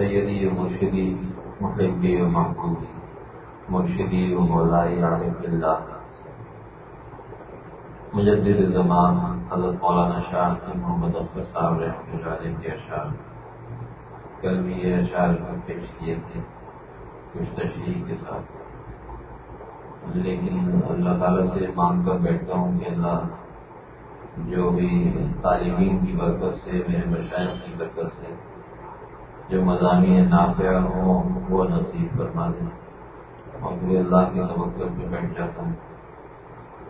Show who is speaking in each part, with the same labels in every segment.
Speaker 1: سیدی و مرشدی، محبی و محبوبی مرشدی و مولائی عارف اللہ مجدد زمان، حضرت مولانا شاہ کی محمد اختر صاحب رحمۃ اللہ علیہ کے اشعار کل بھی یہ اشعار پیش کیے تھے، کچھ تشریح کے ساتھ. لیکن اللہ تعالیٰ سے مانگ کر بیٹھتا ہوں کہ اللہ جو بھی تعلیمین کی برکت سے، میرے مشاعر کی برکت سے جو مضامین نافع ہوں وہ نصیب فرما دیں۔ اور پھر اللہ کے توقع پہ بیٹھ جاتا ہوں۔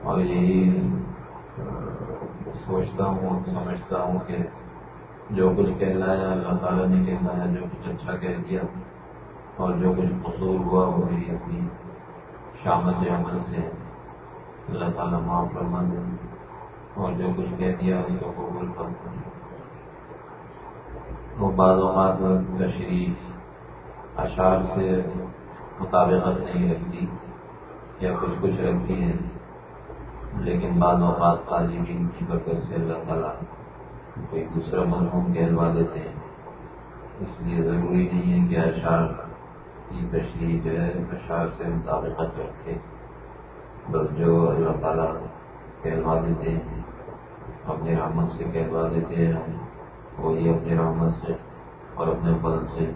Speaker 1: اور یہی سوچتا ہوں، سمجھتا ہوں کہ جو کچھ کہلایا، اللہ تعالیٰ نے کہلایا، جو کچھ اچھا کہہ دیا، اور جو کچھ قصور ہوا، وہ بھی اپنی شامت عمل سے اللہ تعالیٰ معاف فرما دیں۔ اور جو کچھ کہہ دیا اس کو قبول کرتا وہ بعض اوقات تشریح، اشعار سے مطابقت نہیں رکھتی یا کچھ کچھ رکھتی ہے لیکن بعض اوقات تعلیمین کی برکت سے اللہ تعالیٰ کوئی دوسرا مرحوم کہلوا دیتے ہیں۔ اس لیے ضروری نہیں ہے کہ اشعار کی تشریح جو ہے، اشعار سے مطابقت رکھے، بس جو اللہ تعالیٰ کہلوا دیتے ہیں، اپنے رحمت سے کہلوا دیتے ہیں۔ وہی اپنے رحمت سے اور اپنے فضل سے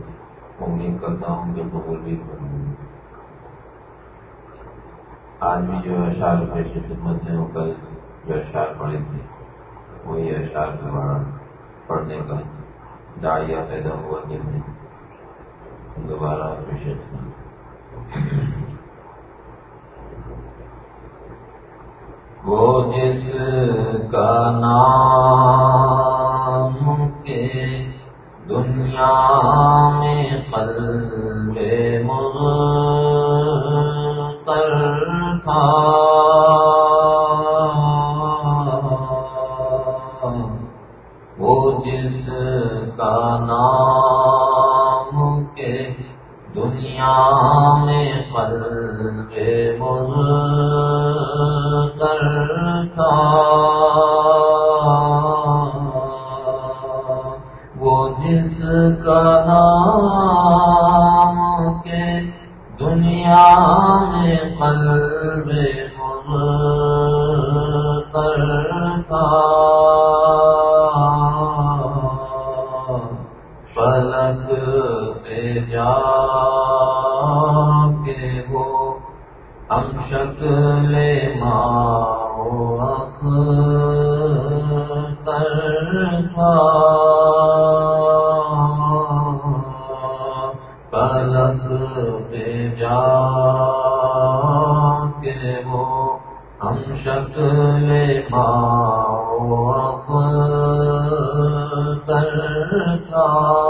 Speaker 1: امید کرتا ہوں کہ قبول بھی کروں آج بھی جو اشعار پیش خدمت ہیں، وہ کل جو اشعار پڑے تھے وہی اشعار دوبارہ پڑھنے کا داڑیاں پیدا ہوا کہ میں دوبارہ پیش خدمت وہ جس کا نام کے دنیا میں قلب شکل ماں تھا۔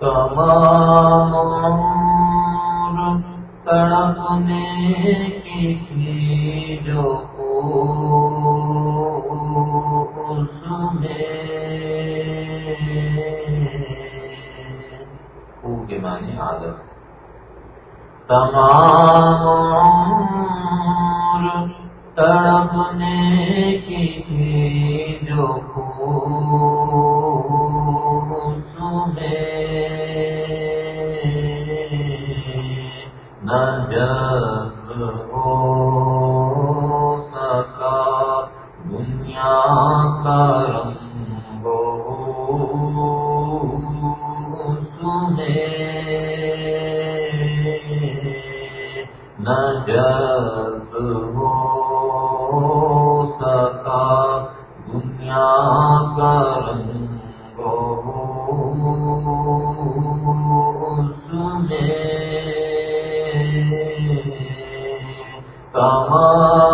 Speaker 1: تمام عمر تڑپنے کی تھی جو اس میں خوب کے معنی عادت تمام عمر تڑپنے کی تھی کہاں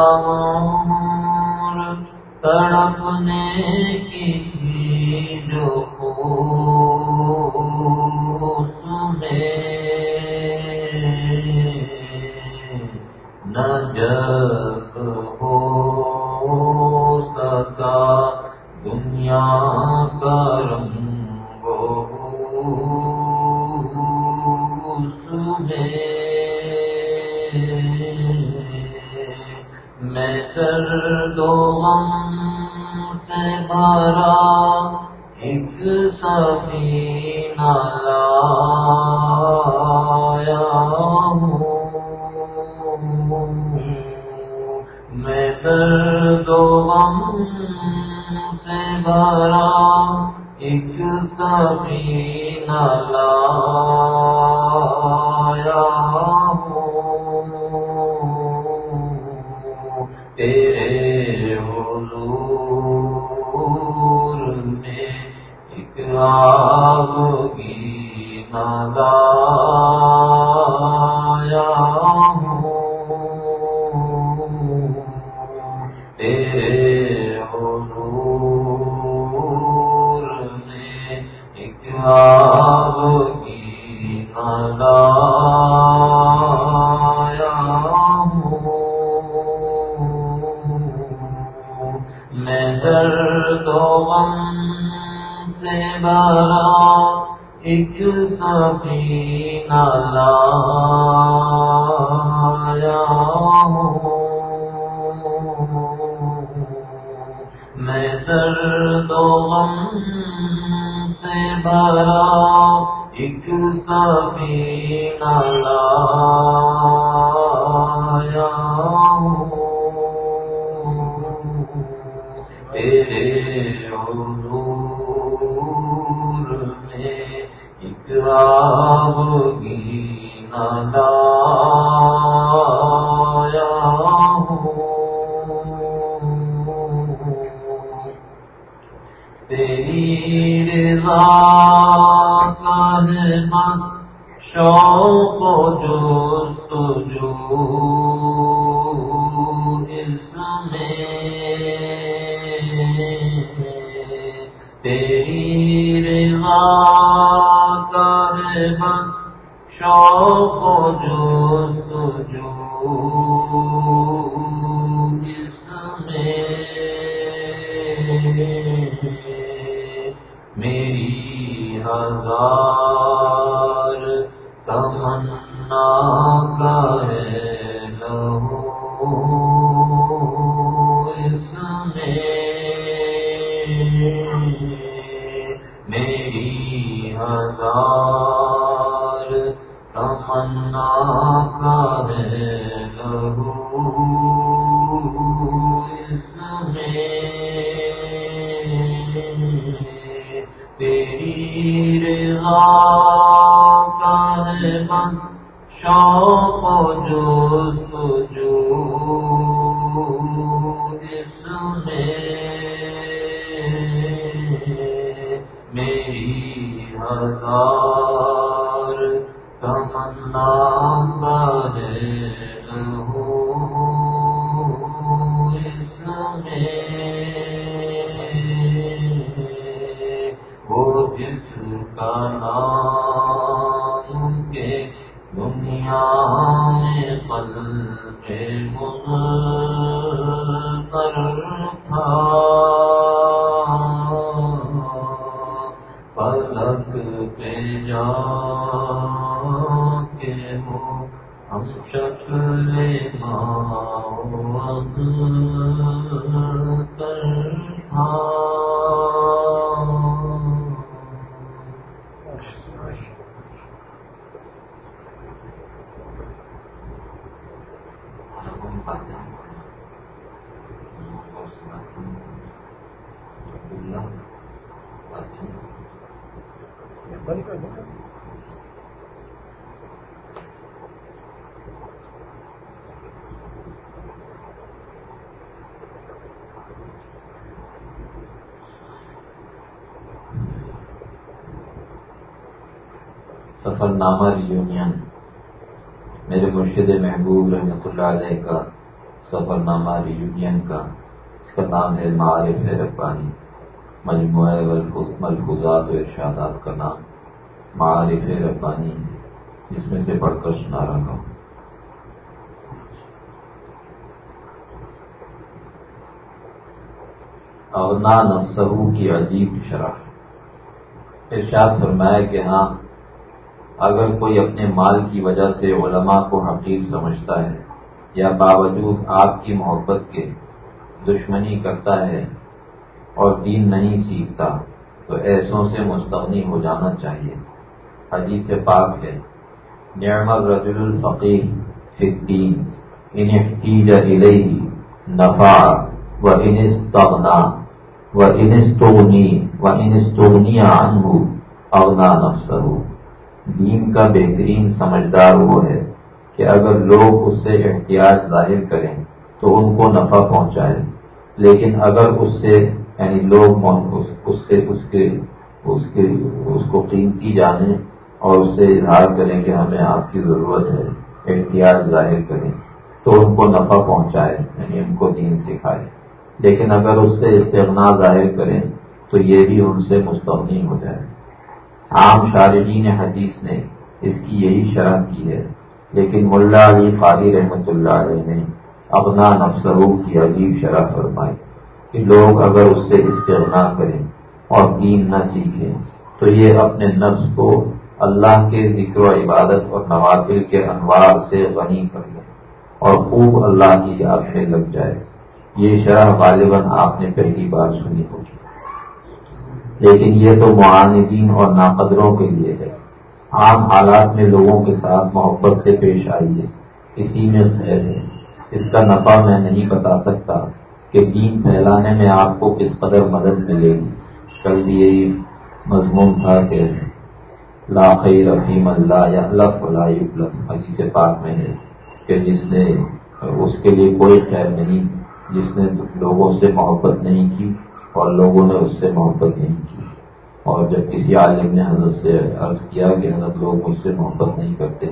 Speaker 1: تیری رضا کا ہے شوق میری ہزار پہ جا کے محبوب ہم اللہ علیہ کا، سفر نامہ ریونین کا، اس کا نام ہے معارف ربانی مجموعہ ملفوظات و ارشادات کا نام معارف ربانی جس میں سے پڑھ کر سنا رہا ہوں۔ اونا نفسہو کی عجیب شرح۔ ارشاد فرمایا کہ ہاں اگر کوئی اپنے مال کی وجہ سے علماء کو حقیق سمجھتا ہے یا باوجود آپ کی محبت کے دشمنی کرتا ہے اور دین نہیں سیکھتا، تو ایسوں سے مستغنی ہو جانا چاہیے۔ حدیث پاک ہے، نعم الرجل الفقیر فی ان احتیج الیہ نفع و ان استغنا و ان استغنی و ان استغنی عنہ، اغنا نفسہ۔ دین کا بہترین سمجھدار وہ ہے کہ اگر لوگ اس سے احتیاط ظاہر کریں تو ان کو نفع پہنچائے۔ لیکن اگر اس سے یعنی لوگ اس سے اس کے اس کے، اس کو قیمتی جانیں اور اس سے اظہار کریں کہ ہمیں آپ کی ضرورت ہے، احتیاط ظاہر کریں، تو ان کو نفع پہنچائے یعنی ان کو دین سکھائے۔ لیکن اگر اس سے استغنا ظاہر کریں تو یہ بھی ان سے مستغنی ہو جائے۔ عام شارجین حدیث نے اس کی یہی شرح کی ہے۔ لیکن ملا علی قادی رحمت اللہ علیہ نے اپنا نفسرو کی عجیب شرح فرمائی کہ لوگ اگر اس سے استغنا کریں اور دین نہ سیکھیں تو یہ اپنے نفس کو اللہ کے ذکر و عبادت اور نوافل کے انوار سے غنی کر لیں اور خوب اللہ کی یاد میں لگ جائے۔ یہ شرح غالباً آپ نے پہلی بار سنی ہوگی۔ لیکن یہ تو معاندین اور ناقدروں کے لیے ہے۔ عام حالات میں لوگوں کے ساتھ محبت سے پیش آئی ہے اسی میں خیر ہے۔ اس کا نفع میں نہیں بتا سکتا کہ دین پھیلانے میں آپ کو کس قدر مدد ملے گی۔ کل بھی یہی مضمون تھا کہ خیر رفیم اللہ یا اللہ فلاح سے پاک میں ہے کہ جس نے اس کے لیے کوئی خیر نہیں، جس نے لوگوں سے محبت نہیں کی اور لوگوں نے اس سے محبت نہیں کی۔ اور جب کسی عالم نے حضرت سے عرض کیا کہ حضرت لوگ مجھ سے محبت نہیں کرتے،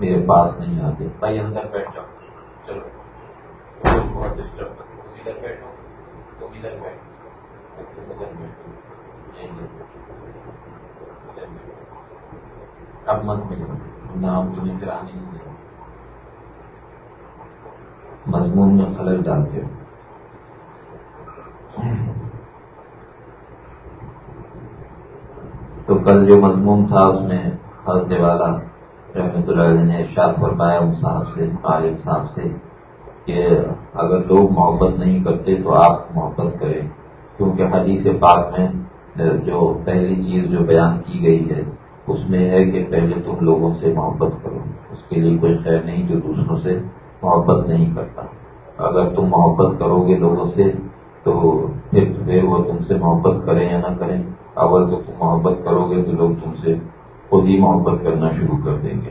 Speaker 1: میرے پاس نہیں آتے۔ بھائی اندر بیٹھ جاؤ۔ چلو۔ اب مت ملے نام تمہیں پھر آنے نہیں دیں مضمون میں خلل ڈالتے ہو۔ تو کل جو مضمون تھا اس میں حضرت والا رحمت اللہ علیہ نے ارشاد فرمایا ان صاحب سے عالم صاحب سے کہ اگر لوگ محبت نہیں کرتے تو آپ محبت کریں، کیونکہ حدیث پاک میں جو پہلی چیز جو بیان کی گئی ہے، اس میں ہے کہ پہلے تم لوگوں سے محبت کرو، اس کے لیے کوئی خیر نہیں جو دوسروں سے محبت نہیں کرتا۔ اگر تم محبت کرو گے لوگوں سے تو پھر وہ تم سے محبت کریں یا نہ کریں اول تو تم محبت کرو گے تو لوگ تم سے خود ہی محبت کرنا شروع کر دیں گے۔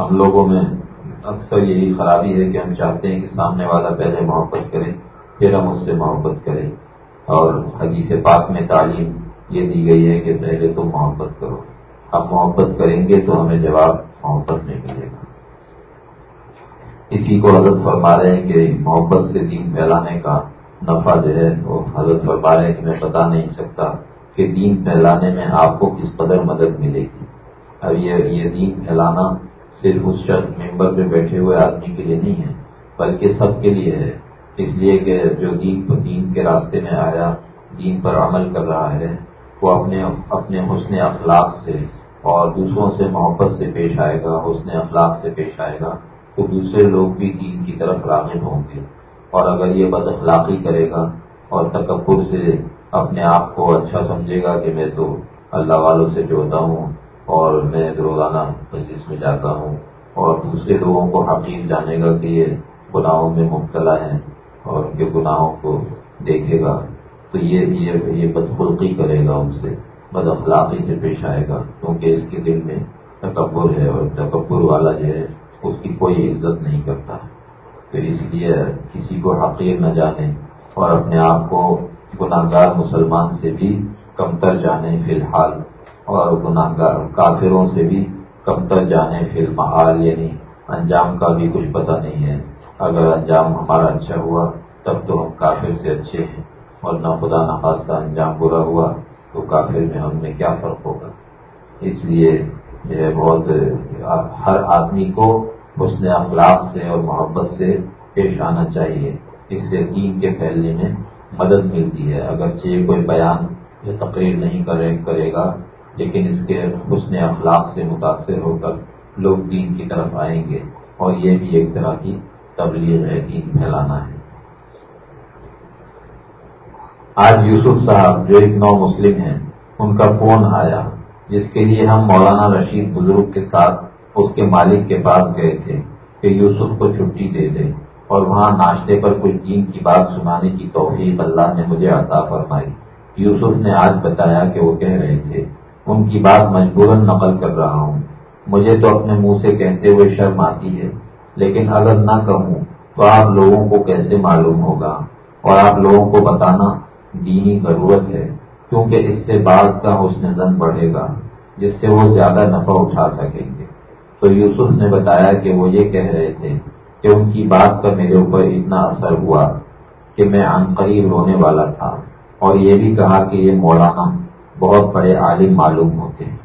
Speaker 1: ہم لوگوں میں اکثر یہی خرابی ہے کہ ہم چاہتے ہیں کہ سامنے والا پہلے محبت کرے، پھر ہم اس سے محبت کریں۔ اور حدیث پاک میں تعلیم یہ دی گئی ہے کہ پہلے تم محبت کرو۔ ہم محبت کریں گے تو ہمیں جواب محبت میں ملے گا۔ اسی کو حضرت فرما رہے ہیں کہ محبت سے دین پھیلانے کا نفع جو ہے وہ حضرت فرما رہے ہیں کہ میں بتا نہیں سکتا۔ کہ دین پھیلانے میں آپ کو کس قدر مدد ملے گی۔ اب یہ دین پھیلانا صرف اس شخص ممبر پہ بیٹھے ہوئے آدمی کے لیے نہیں ہے، بلکہ سب کے لیے ہے۔ اس لیے کہ جو دین دین کے راستے میں آیا، دین پر عمل کر رہا ہے، وہ اپنے اپنے حسن اخلاق سے اور دوسروں سے محبت سے پیش آئے گا، حسن اخلاق سے پیش آئے گا۔ تو دوسرے لوگ بھی دین کی طرف راغب ہوں گے۔ اور اگر یہ بد اخلاقی کرے گا اور تکبر سے اپنے آپ کو اچھا سمجھے گا کہ میں تو اللہ والوں سے جوڑتا ہوں اور میں روزانہ مجلس میں جاتا ہوں اور دوسرے لوگوں کو حقیق جانے گا کہ یہ گناہوں میں مبتلا ہے اور ان کے گناہوں کو دیکھے گا، تو یہ یہ بدخلقی کرے گا ان سے بد اخلاقی سے پیش آئے گا، کیونکہ اس کے دل میں تکبر ہے اور تکبر والا جو ہے، اس کی کوئی عزت نہیں کرتا۔ تو اس لیے کسی کو حقیق نہ جانے اور اپنے آپ کو گناہ گار مسلمان سے بھی کمتر جانے فی الحال اور گناہ گار کافروں سے بھی کمتر جانے فی الحال یعنی انجام کا بھی کچھ پتہ نہیں ہے۔ اگر انجام ہمارا اچھا ہوا، تب تو ہم کافر سے اچھے ہیں۔ اور نہ خدا نخواستہ انجام برا ہوا، تو کافر میں ہم میں کیا فرق ہوگا؟ اس لیے یہ بہت ہر آدمی کو حسن اخلاق سے اور محبت سے پیش آنا چاہیے۔ اس سے دین کے پھیلنے میں مدد ملتی ہے۔ اگرچہ کوئی بیان یا تقریر نہیں کرے گا، لیکن اس کے حسن اخلاق سے متاثر ہو کر لوگ دین کی طرف آئیں گے اور یہ بھی ایک طرح کی تبلیغ ہے، دین پھیلانا ہے۔ آج یوسف صاحب جو ایک نو مسلم ہیں، ان کا فون آیا، جس کے لیے ہم مولانا رشید بزرگ کے ساتھ اس کے مالک کے پاس گئے تھے کہ یوسف کو چھٹی دے دے اور وہاں ناشتے پر کچھ دین کی بات سنانے کی توفیق اللہ نے مجھے عطا فرمائی۔ یوسف نے آج بتایا کہ وہ کہہ رہے تھے، ان کی بات مجبوراً نقل کر رہا ہوں۔ مجھے تو اپنے منہ سے کہتے ہوئے شرم آتی ہے، لیکن اگر نہ کہوں تو آپ لوگوں کو کیسے معلوم ہوگا؟ اور آپ لوگوں کو بتانا دینی ضرورت ہے، کیونکہ اس سے بعض کا حسن زن بڑھے گا، جس سے وہ زیادہ نفع اٹھا سکیں گے۔ تو یوسف نے بتایا کہ وہ یہ کہہ رہے تھے کہ ان کی بات کا میرے اوپر اتنا اثر ہوا کہ میں قریب رونے والا تھا اور یہ بھی کہا کہ یہ مولانا بہت بڑے عالم معلوم ہوتے ہیں۔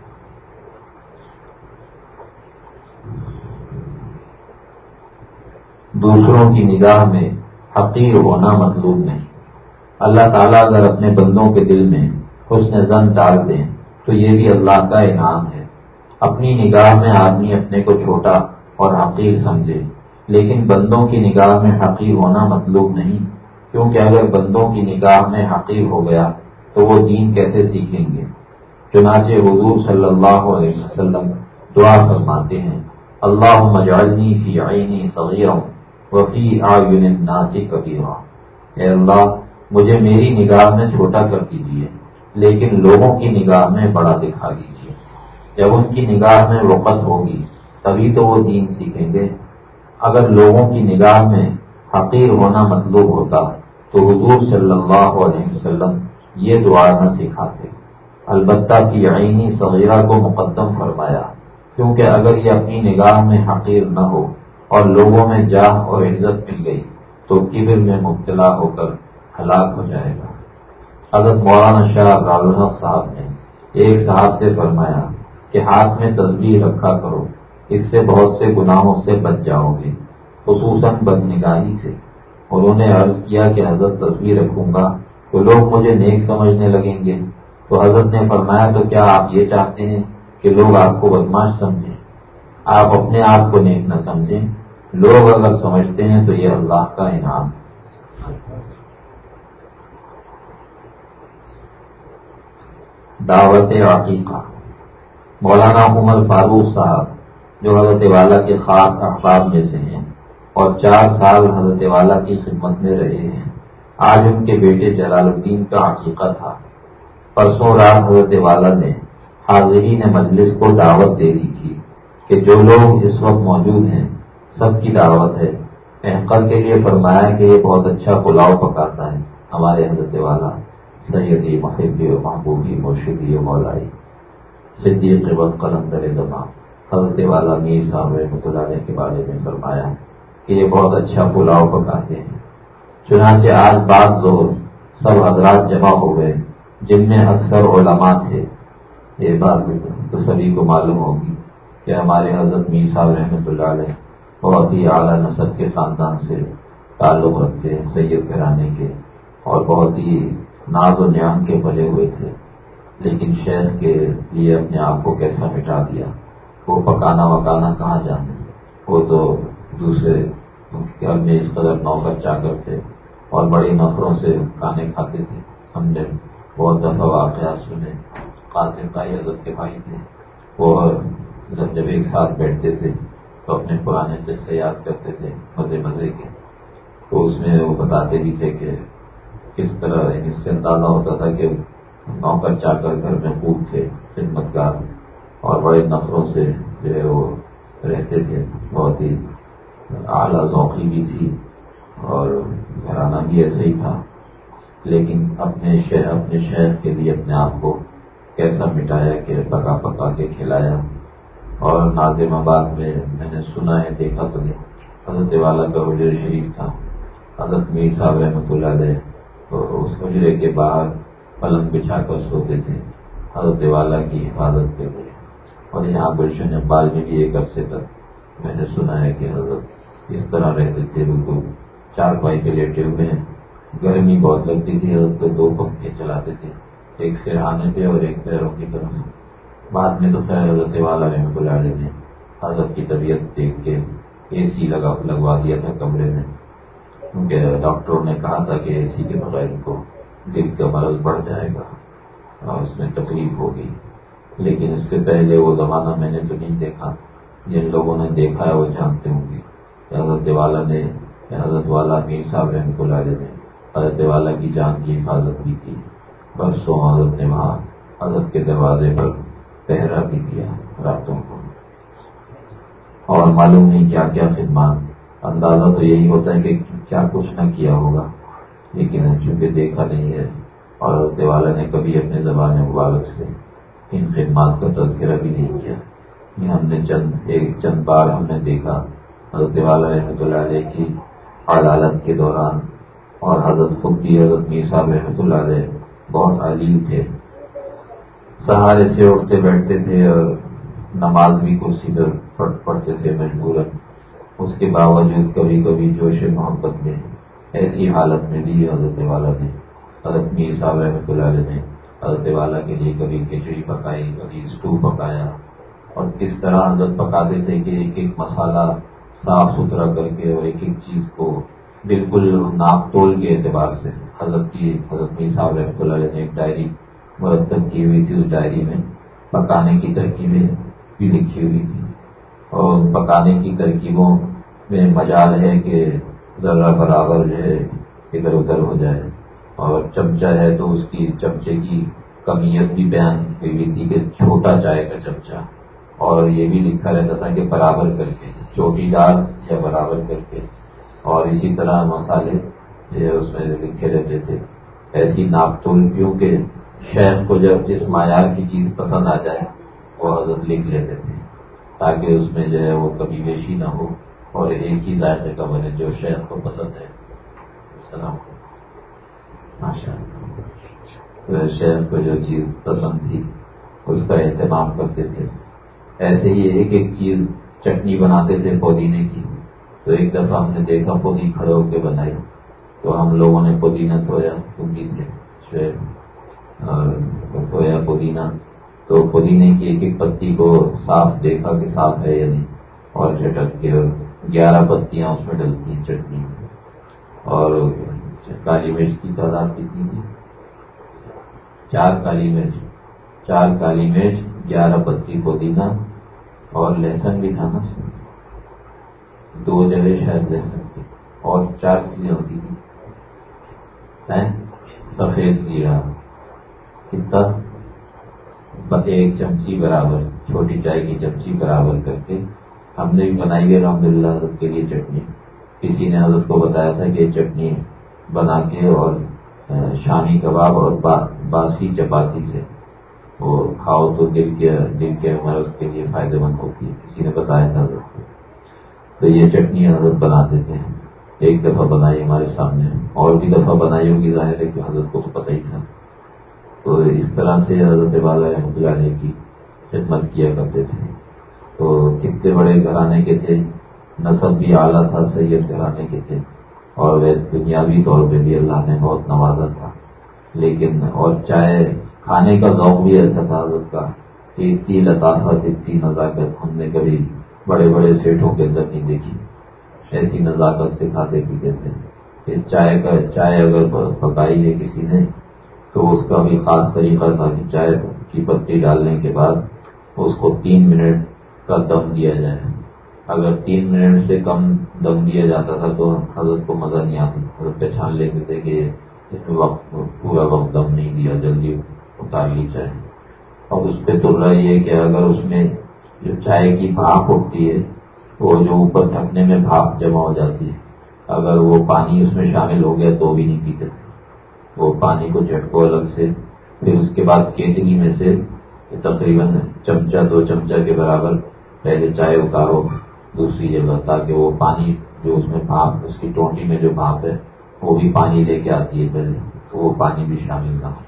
Speaker 1: دوسروں کی نگاہ میں حقیر ہونا مطلوب نہیں۔ اللہ تعالیٰ اگر اپنے بندوں کے دل میں حسن زن ڈال دیں تو یہ بھی اللہ کا انعام ہے۔ اپنی نگاہ میں آدمی اپنے کو چھوٹا اور حقیر سمجھے۔ لیکن بندوں کی نگاہ میں حقیر ہونا مطلوب نہیں، کیونکہ اگر بندوں کی نگاہ میں حقیر ہو گیا تو وہ دین کیسے سیکھیں گے؟ چنانچہ حضور صلی اللہ علیہ وسلم دعا فرماتے ہیں اللہ مجالنی فی عینی صغیروں وفی آئین ناسی کبیرہ اے اللہ، مجھے میری نگاہ میں چھوٹا کر دیجیے لیکن لوگوں کی نگاہ میں بڑا دکھا دیجیے جب ان کی نگاہ میں وقت ہوگی، تبھی تو وہ دین سیکھیں گے۔ اگر لوگوں کی نگاہ میں حقیر ہونا مطلوب ہوتا تو حضور صلی اللہ علیہ وسلم یہ دعا نہ سکھاتے۔ البتہ کی عینی صغیرہ کو مقدم فرمایا، کیونکہ اگر یہ اپنی نگاہ میں حقیر نہ ہو اور لوگوں میں جاہ اور عزت مل گئی، تو کبر میں مبتلا ہو کر ہلاک ہو جائے گا۔ حضرت مولانا شاہ الحق صاحب نے ایک صاحب سے فرمایا کہ ہاتھ میں تصویر رکھا کرو۔ اس سے بہت سے گناہوں سے بچ جاؤ گے، خصوصاً بد نگاہی سے۔ انہوں نے عرض کیا کہ حضرت تصویر رکھوں گا تو لوگ مجھے نیک سمجھنے لگیں گے۔ تو حضرت نے فرمایا، تو کیا آپ یہ چاہتے ہیں کہ لوگ آپ کو بدماش سمجھیں؟ آپ اپنے آپ کو نیک نہ سمجھیں۔ لوگ اگر سمجھتے ہیں تو یہ اللہ کا انعام دعوت عقیقہ۔ مولانا عمر فاروق صاحب جو حضرت والا کے خاص احباب میں سے ہیں اور چار سال حضرت والا کی خدمت میں رہے ہیں۔ آج ان کے بیٹے جلال الدین کا عقیقہ تھا۔ پرسوں رات حضرت والا نے حاضرین مجلس کو دعوت دے دی تھی کہ جو لوگ اس وقت موجود ہیں، سب کی دعوت ہے۔ احقل کے لیے فرمایا کہ یہ بہت اچھا پلاؤ پکاتا ہے۔ ہمارے حضرت والا، سیدی محبی و محبوبی، مرشدی و مولائی، صدیق قلندر دماغ حضرت والا میر صاحب رحمۃ اللہ علیہ کے بارے میں فرمایا کہ یہ بہت اچھا پلاؤ پکاتے ہیں۔ چنانچہ آج بعد زور سب حضرات جمع ہو گئے، جن میں اکثر علماء تھے۔ یہ بات تو سبھی کو معلوم ہوگی کہ ہمارے حضرت میر صاحب رحمۃ اللہ علیہ بہت ہی اعلیٰ نسل کے خاندان سے تعلق رکھتے ہیں سید کرانے کے، اور بہت ہی ناز و نیام کے بھلے ہوئے تھے۔ لیکن شہر کے لیے اپنے آپ کو کیسا مٹا دیا؟ وہ پکانا وکانا کہاں جانے وہ تو دوسرے گھر میں اس قدر نوکر چاکر تھے اور بڑی نفروں سے کھانے کھاتے تھے ہم نے بہت دفعہ واقعات سنے۔ قاسم بھائی حضرت کے بھائی تھے۔ وہ جب ایک ساتھ بیٹھتے تھے تو اپنے پرانے قصے یاد کرتے تھے مزے مزے کے۔ تو اس میں وہ بتاتے بھی تھے کہ کس طرح یعنی اس سے اندازہ ہوتا تھا کہ نوکر چا کر گھر میں خوب تھے خدمت گار اور بڑے نفروں سے جو ہے وہ رہتے تھے۔ بہت ہی اعلیٰ ذوقی بھی تھی اور گھرانہ بھی ایسا ہی تھا۔ لیکن اپنے شہر اپنے شہر کے لیے اپنے آپ کو کیسا مٹایا کہ پکا پکا کے کھلایا۔ اور نازم آباد میں میں نے سنا ہے، دیکھا تو نہیں۔ حضرت والا کا حجر شریف تھا۔ حضرت میر صاحب رحمۃ اللہ علیہ اس حجرے کے باہر پلنگ بچھا کر سوتے تھے۔ حضرت والا کی حفاظت کے لیے اور یہاں گلشن اقبال میں بھی ایک عرصے تک میں نے سنا ہے کہ حضرت اس طرح رہتے تھے بالکل چار پائی پہ لیٹے ہوئے ہیں۔ گرمی بہت لگتی تھی، حضرت کو دو پنکھے چلاتے تھے، ایک سرہانے پہ اور ایک پیروں کی طرف بعد میں تو خیر حضرت والا رحمۃ اللہ علیہ نے حضرت کی طبیعت دیکھ کے اے سی لگا، لگوا دیا تھا کمرے میں۔ کیونکہ ڈاکٹروں نے کہا تھا کہ اے سی کے بغیر کو دل کا مرض بڑھ جائے گا اور اس میں تکلیف ہوگی لیکن اس سے پہلے وہ زمانہ میں نے تو نہیں دیکھا۔ جن لوگوں نے دیکھا ہے وہ جانتے ہوں گے۔ حضرت والا نے حضرت والا میر صاحب رحمۃ اللہ علیہ نے حضرت والا کی جان کی حفاظت کی۔ تھی برسوں حضرت نے وہاں حضرت کے دروازے پر پہرا بھی دیا راتوں کو۔ اور معلوم نہیں کیا کیا خدمات۔ اندازہ تو یہی ہوتا ہے کہ کیا کچھ نہ کیا ہوگا۔ لیکن چونکہ دیکھا نہیں ہے، اور حضرت والا نے کبھی اپنے زبان مبارک سے ان خدمات کا تذکرہ بھی نہیں کیا۔ ہم نے چند، ایک چند بار ہم نے دیکھا۔ حضرت والا رحمۃ اللہ علیہ کی عدالت کے دوران اور حضرت خود بھی حضرت میر صاحب رحمۃ اللہ علیہ بہت علیم تھے۔ سہارے سے اٹھتے بیٹھتے تھے اور نماز بھی کرسی پر پڑھتے تھے مجبور اس کے باوجود کبھی کبھی جوش محبت میں، ایسی حالت میں بھی حضرت والا نے، حضرت میر صاحب رحمۃ اللہ علیہ نے حضرت والا کے لیے کبھی کھچڑی پکائی، کبھی اسٹو پکایا اور کس طرح حضرت پکاتے تھے کہ ایک ایک مسالہ صاف ستھرا کر کے اور ایک ایک چیز کو بالکل ناپ تول کے اعتبار سے۔ حضرت کی حضرت میر صاحب رحمۃ اللہ علیہ نے ایک ڈائری مرتب کی ہوئی تھی، اس ڈائری میں پکانے کی ترکیبیں بھی لکھی ہوئی تھی اور پکانے کی ترکیبوں میں مجال ہے کہ ذرا برابر جو ہے ادھر ادھر ہو جائے۔ اور چمچہ ہے تو اس کی چمچے کی کمیت بھی بیان ہوئی ہوئی تھی کہ چھوٹا چائے کا چمچہ۔ اور یہ بھی لکھا رہتا تھا کہ برابر کر کے، چوٹی دار یا برابر کر کے۔ اور اسی طرح مسالے اس میں لکھے رہتے تھے۔ ایسی ناپ تول کیونکہ شہر کو جب جس معیار کی چیز پسند آ جائے، وہ حضرت لکھ لیتے تھے۔ تاکہ اس میں جو ہے وہ کبھی بیشی نہ ہو اور ایک ہی ذائقے کا بنے جو شہر کو پسند ہے۔ السلام ماشاء اللہ شہر کو جو چیز پسند تھی، اس کا اہتمام کرتے تھے۔ ایسے ہی ایک ایک چیز چٹنی بناتے تھے پودینے کی۔ تو ایک دفعہ ہم نے دیکھا پودی کھڑے ہو کے بنائی۔ تو ہم لوگوں نے پودینہ دھویا تم تھے اور دھویا پودینہ۔ تو پودینے کی ایک ایک پتی کو صاف دیکھا کہ صاف ہے یا نہیں، اور جھٹک کے گیارہ پتیاں اس میں ڈلتی ہیں چٹنی اور کالی مرچ کی تعداد کتنی تھی؟ چار کالی مرچ۔ چار کالی مرچ، گیارہ پتی پودینہ اور لہسن بھی تھا نا۔ دو جگہ شاید لہسن کی اور چار چیزیں ہوتی تھی سفید زیرہ۔ کتنا؟ ایک چمچی برابر۔ چھوٹی چائے کی چمچی برابر کر کے۔ ہم نے بھی بنائی ہے الحمد للہ حضرت کے لیے چٹنی۔ کسی نے حضرت کو بتایا تھا کہ چٹنی بنا کے اور شامی کباب اور باسی چپاتی سے وہ کھاؤ تو دل کے دل کے مرض کے لیے فائدے مند ہوتی ہے۔ کسی نے بتایا تھا حضرت کو۔ تو یہ چٹنی حضرت بناتے تھے ایک دفعہ بنائی ہمارے سامنے۔ اور بھی دفعہ بنائی ہوگی، ظاہر ہے کہ حضرت کو تو پتہ ہی تھا۔ تو اس طرح سے حضرت والا رحمۃ اللہ علیہ کی خدمت کیا کرتے تھے۔ تو کتنے بڑے گھرانے کے تھے، نصب بھی اعلیٰ تھا، سید گھرانے کے تھے۔ اور ویسے دنیاوی طور پہ بھی اللہ نے بہت نوازا تھا۔ لیکن اور چاہے کھانے کا ذوق بھی ایسا تھا حضرت کا کہ اتنی لطافت، اتنی نزاکت ہم نے کبھی بڑے بڑے سیٹوں کے اندر نہیں دیکھی۔ ایسی نزاکت سے کھاتے پیتے تھے۔ چائے کا، چائے اگر پکائی ہے کسی نے، تو اس کا بھی خاص طریقہ تھا کہ چائے کی پتی ڈالنے کے بعد اس کو تین منٹ کا دم دیا جائے۔ اگر تین منٹ سے کم دم دیا جاتا تھا تو حضرت کو مزہ نہیں آتا حضرت پہچان لیتے تھے کہ اس میں وقت پورا وقت دم نہیں دیا، جلدی اتار لی چائے۔ اور اس پہ تو رہا یہ کہ اگر اس میں جو چائے کی بھاپ اٹھتی ہے، وہ جو اوپر ڈھکنے میں بھاپ جمع ہو جاتی ہے، اگر وہ پانی اس میں شامل ہو گیا تو بھی نہیں پیتے۔ تھے وہ پانی کو جھٹکو الگ سے، پھر اس کے بعد کیتلی میں سے تقریباً چمچہ دو چمچہ کے برابر پہلے چائے اتارو۔ دوسری جگہ تاکہ وہ پانی جو اس میں بھاپ، اس کی ٹونٹی میں جو بھاپ ہے، وہ بھی پانی لے کے آتی ہے پہلے تو وہ پانی بھی شامل نہ ہو۔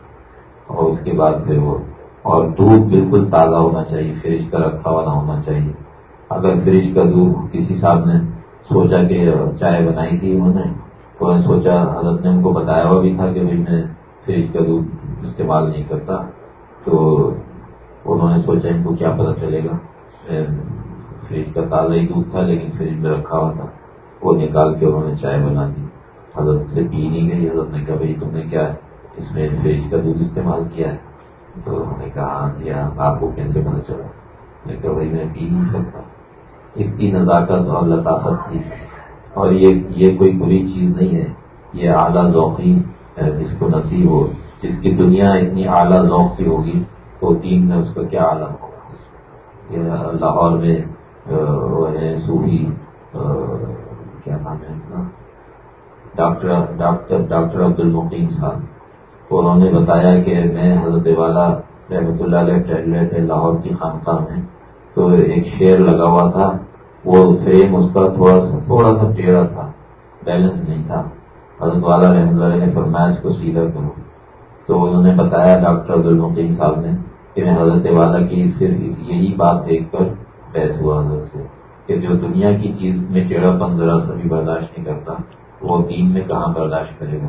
Speaker 1: اور اس کے بعد پھر وہ، اور دودھ بالکل تازہ ہونا چاہیے، فریج کا رکھا ہوا نہ ہونا چاہیے۔ اگر فریج کا دودھ کسی صاحب نے سوچا کہ چائے بنائی تھی انہوں نے، تو انہوں نے سوچا، حضرت نے ان کو بتایا ہوا بھی تھا کہ بھائی میں فریج کا دودھ استعمال نہیں کرتا۔ تو انہوں نے سوچا ان کو کیا پتا چلے گا۔ فریج کا تازہ ہی دودھ تھا، لیکن فریج میں رکھا ہوا تھا۔ وہ نکال کے انہوں نے چائے بنا دی۔ حضرت سے پی نہیں گئی۔ حضرت نے کہا، بھائی، تم نے کیا اس میں فریج کا دودھ استعمال کیا ہے؟ تو انہوں نے کہا ہاں جی ہاں آپ کو کیسے پتا چلا؟ میں کہا، بھائی، میں پی نہیں سکتا۔ اتنی نزاکت اور لطافت تھی۔ اور یہ یہ کوئی بری چیز نہیں ہے۔ یہ اعلیٰ ذوقی جس کو نصیب ہو۔ جس کی دنیا اتنی اعلیٰ ذوق کی ہوگی، تو دین میں اس کا کیا عالم ہوگا؟ یہ لاہور میں وہ ہے صوفی کیا نام ہے ڈاکٹر ڈاکٹر ڈاکٹر عبد المقیم صاحب انہوں نے بتایا کہ میں حضرت والا رحمۃ اللہ علیہ ٹہل رہے تھے لاہور کی خانقاہ میں۔ تو ایک شیر لگا ہوا تھا، وہ فریم اس کا تھوڑا سا تھوڑا سا ٹیڑھا تھا، بیلنس نہیں تھا۔ حضرت والا رحمۃ اللہ علیہ نے فرمایا اس کو سیدھا کرو۔ تو انہوں نے بتایا ڈاکٹر عبد المقیم صاحب نے کہ میں حضرت والا کی صرف یہی بات دیکھ کر بیت ہوا حضرت سے کہ جو دنیا کی چیز میں ٹیڑھا پن ذرا سا بھی برداشت نہیں کرتا، وہ دین میں کہاں برداشت کرے گا؟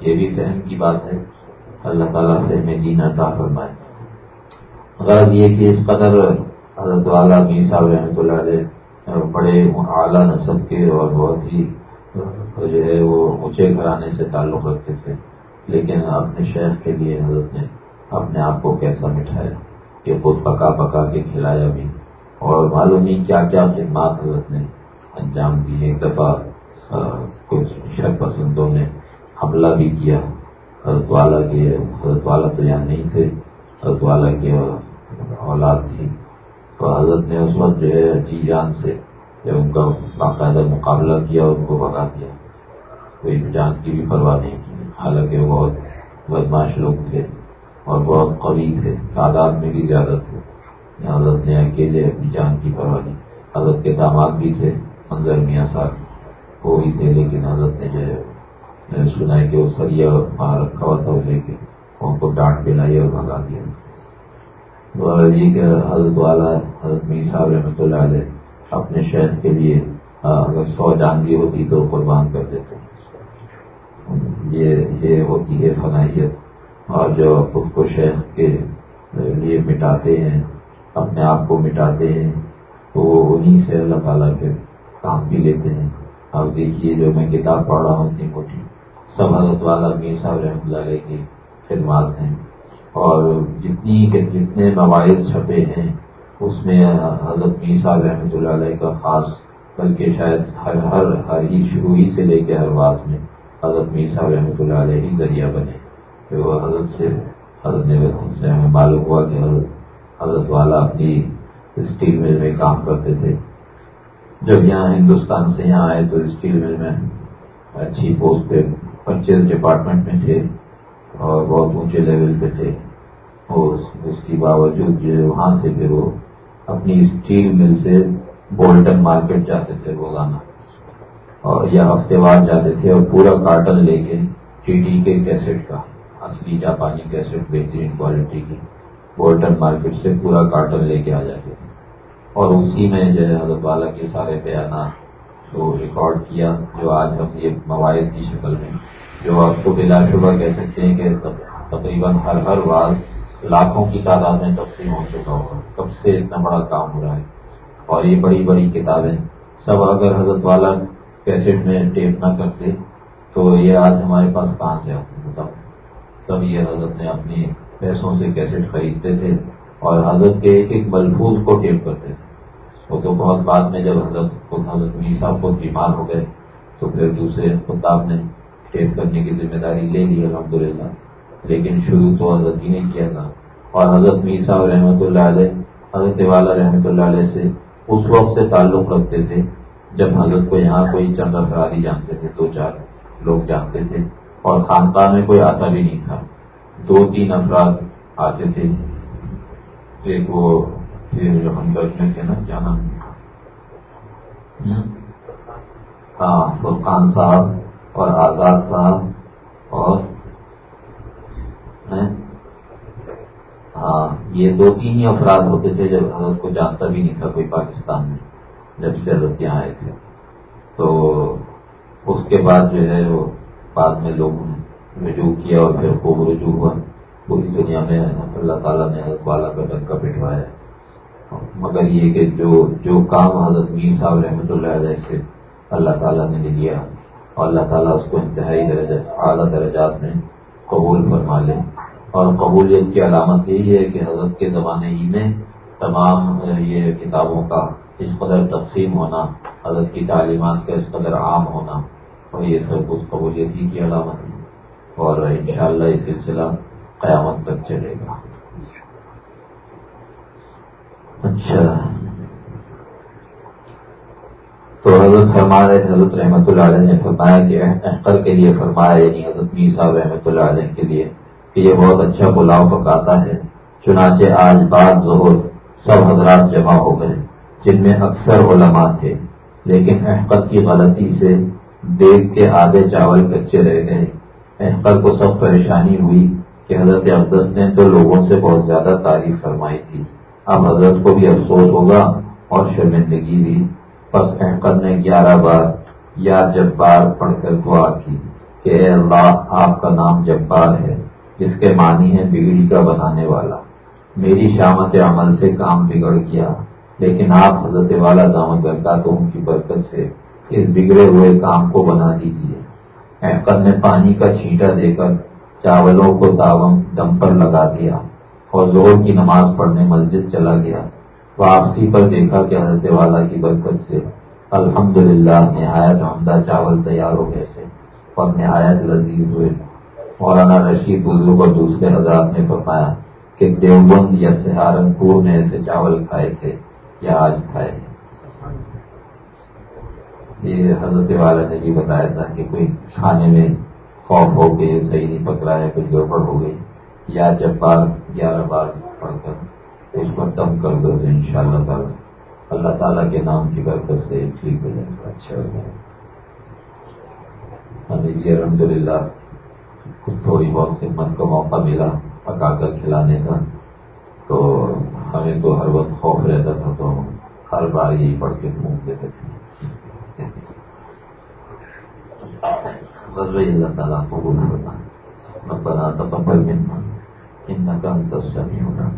Speaker 1: یہ بھی فہم کی بات ہے۔ اللہ تعالیٰ سے میں دین عطا فرمائے۔ غرض یہ کہ اس قدر حضرت والا میر صاحب رحمۃ اللہ علیہ، بڑے اعلیٰ نصب کے اور بہت ہی، جو ہے وہ اونچے گھرانے سے تعلق رکھتے تھے۔ لیکن اپنے شہر کے لیے حضرت نے اپنے آپ کو کیسا مٹھایا کہ خود پکا پکا کے کھلایا بھی۔ اور معلوم نہیں کیا کیا خدمات حضرت نے انجام دی، ایک دفعہ کچھ شر پسندوں نے حملہ بھی کیا۔ حضرت والا کے، حضرت والا تو یہاں نہیں تھے، حضرت والا کی اولاد تھی۔ تو حضرت نے اس وقت جو ہے جی جان سے جب ان کا باقاعدہ مقابلہ کیا، ان کو بھگا دیا۔ کوئی جان کی بھی پرواہ نہیں کی۔ حالانکہ وہ بہت بدماش لوگ تھے اور بہت قوی تھے۔ تعداد میں بھی زیادہ تھے حضرت نے اکیلے اپنی جان کی پرواہ نہیں حضرت کے داماد بھی تھے منظر میاں صاحب وہ بھی تھے، لیکن حضرت نے جو ہے سنا ہے کہ وہ سریا وہاں رکھا ہوا تھا وہ لے کے ان کو ڈانٹ پلائی اور بھگا دیا۔ یہ کہ حضرت والا، حضرت میر صاحب رحمۃ اللہ علیہ اپنے شہر کے لیے اگر سو جان بھی ہوتی تو قربان کر دیتے۔ یہ ہوتی ہے فنائیت۔ اور جو خود کو شہر کے لیے مٹاتے ہیں اپنے آپ کو مٹاتے ہیں، تو وہ انہیں سے اللہ تعالیٰ کے کام بھی لیتے ہیں۔ اب دیکھیے، جو میں کتاب پڑھ رہا ہوں، اتنی موٹی۔ سب حضرت والا میر صاحب رحمۃ اللہ علیہ کی خدمات ہیں۔ اور جتنی جتنے مواعث چھپے ہیں، اس میں حضرت میر صاحب رحمۃ اللہ علیہ کا خاص، بلکہ شاید ہر ہر ہر ہی شروع ہی سے لے کے ہر واس میں حضرت میر صاحب رحمۃ اللہ علیہ ہی ذریعہ بنے۔ کہ وہ حضرت سے، حضرت نے سے ہمیں معلوم ہوا کہ حضرت حضرت والا اپنی اسٹیل مل میں کام کرتے تھے۔ جب یہاں ہندوستان سے یہاں آئے تو اسٹیل مل میں اچھی پوسٹ پہ پرچیز ڈپارٹمنٹ میں تھے اور بہت اونچے لیول پہ تھے۔ اس کی باوجود جو وہاں سے پھر وہ اپنی اسٹیل مل سے بولٹن مارکیٹ جاتے تھے روزانہ۔ اور یہ ہفتے بعد جاتے تھے اور پورا کارٹن لے کے ٹی ڈی کے کیسٹ کا، اصلی جاپانی کیسٹ بہترین کوالٹی کی۔ گولڈن مارکیٹ سے پورا کارٹن لے کے آ جاتے تھے اور اسی میں جو ہے، حضرت والا کے سارے بیانات کو ریکارڈ کیا، جو آج ہم یہ مواعث کی شکل میں، جو آپ کو بلا شبہ کہہ سکتے ہیں کہ تقریباً ہر ہر بار لاکھوں کی تعداد میں تقسیم ہو چکا ہوگا۔ کب سے اتنا بڑا کام ہو رہا ہے۔ اور یہ بڑی بڑی کتابیں۔ سب اگر حضرت والا کیسٹ میں ٹیپ نہ کرتے، تو یہ آج ہمارے پاس کہاں سے آتے بتاؤ۔ سب یہ حضرت نے اپنی پیسوں سے کیسٹ خریدتے تھے اور حضرت کے ایک ایک ملفوظ کو ٹیپ کرتے تھے۔ وہ تو بہت بعد میں جب حضرت خود حضرت میر صاحب کو بیمار ہو گئے تو پھر دوسرے خطاب نے ٹیپ کرنے کی ذمہ داری لے لی الحمد للہ لیکن شروع تو حضرت ہی نہیں کیا تھا۔ اور حضرت میر صاحب رحمۃ اللہ علیہ، حضرت والا رحمۃ اللہ علیہ سے اس وقت سے تعلق رکھتے تھے جب حضرت کو یہاں کوئی چند افرادی جانتے تھے، دو چار لوگ جانتے تھے اور خانقاہ میں کوئی آتا بھی نہیں تھا۔ دو تین افراد آتے تھے۔ ایک وہ جو ہم میں تھے نا کیا نام ہاں۔ فرقان صاحب اور آزاد صاحب اور ہاں یہ دو تین ہی افراد ہوتے تھے جب حضرت کو جانتا بھی نہیں تھا کوئی پاکستان میں جب سے حضرت یہاں آئے تھے۔ تو اس کے بعد جو ہے وہ بعد میں لوگ رجوع کیا اور پھر خوب رجوع ہوا۔ پوری دنیا میں اللہ تعالیٰ نے حضرت والا کا ڈنکا پٹوایا مگر یہ کہ جو جو کام حضرت میر صاحب رحمۃ اللہ علیہ سے اللہ تعالیٰ نے لیا اور اللہ تعالیٰ اس کو انتہائی درجہ، اعلیٰ درجات میں قبول فرما لے۔ اور قبولیت کی علامت یہی ہے کہ حضرت کے زمانے ہی میں تمام یہ کتابوں کا اس قدر تقسیم ہونا، حضرت کی تعلیمات کا اس قدر عام ہونا، اور یہ سب کچھ قبولیت ہی کی علامت ہے۔ اور انشاءاللہ یہ سلسلہ قیامت تک چلے گا۔ اچھا۔ تو حضرت فرما رہے حضرت رحمۃ اللہ علیہ نے فرمایا کہ احقر کے لیے فرمایا یعنی حضرت میر صاحب رحمۃ اللہ علیہ کے لیے کہ یہ بہت اچھا پلاؤ پکاتا ہے، چنانچہ آج بعد ظہر سب حضرات جمع ہو گئے، جن میں اکثر علماء تھے۔ لیکن احقر کی غلطی سے دیکھ کے آدھے چاول کچے رہ گئے۔ احقر کو سب پریشانی ہوئی کہ حضرت اقدس نے تو لوگوں سے بہت زیادہ تعریف فرمائی تھی۔ اب حضرت کو بھی افسوس ہوگا اور شرمندگی بھی۔ بس احقر نے گیارہ بار یا جبار پڑھ کر دعا کی کہ اے اللہ، آپ کا نام جبار ہے، جس کے معنی ہے بگڑی کا بنانے والا۔ میری شامت عمل سے کام بگڑ گیا، لیکن آپ حضرت والا دامت برکاتوں کی برکت سے اس بگڑے ہوئے کام کو بنا دیجیے احقر نے پانی کا چھینٹا دے کر چاولوں کو داوم دم پر لگا دیا اور زور کی نماز پڑھنے مسجد چلا گیا۔ واپسی پر دیکھا کہ حضرت والا کی برکت سے الحمدللہ نہایت عمدہ چاول تیار ہو گئے تھے اور نہایت لذیذ ہوئے۔ مولانا رشید بزرگ اور دوسرے حضرات نے بتایا کہ دیوبند یا سہارنپور نے ایسے چاول کھائے تھے یا آج کھائے۔ یہ حضرت والا نے بھی بتایا تھا کہ کوئی کھانے میں خوف ہو کے صحیح نہیں پک رہا ہے کچھ گڑبڑ ہو گئی، یا جب بار، گیارہ بار پڑھ کر اس پر دم کر دو ان شاء اللہ تعالیٰ اللہ تعالیٰ کے نام کی برکت سے ٹھیک ہو جائے۔ گا اچھا ہو جائے۔ ہاں جی، گا الحمد للہ کچھ تھوڑی بہت خدمت کا موقع ملا پکا کر کھلانے کا۔ تو ہمیں تو ہر وقت خوف رہتا تھا، تو ہر بار یہی پڑھ کے گھوم دیتے تھے۔ بس بھائی اللہ تعالیٰ کو بول رہا بنا تبل ملنا ان کا انتظامی ہونا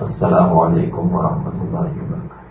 Speaker 1: السلام علیکم ورحمۃ اللہ وبرکاتہ۔